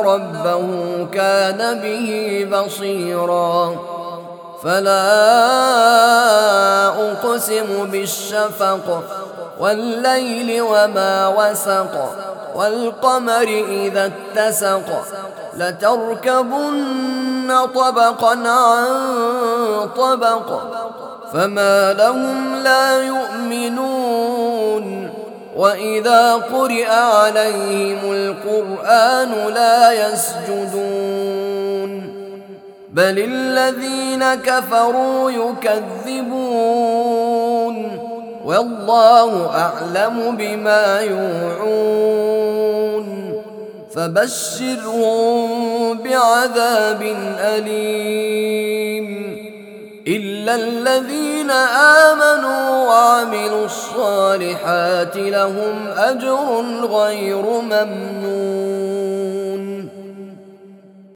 ربه كان به بصيرا. فلا أقسم بالشفق والليل وما وسق والقمر إذا اتسق لتركبن طبقا عن طبق فما لهم لا يؤمنون. واذا قرئ عليهم القران لا يسجدون بل الذين كفروا يكذبون والله اعلم بما يوعون فبشرهم بعذاب اليم الا الذين امنوا وعملوا الصالحات لهم أجر غير ممنون.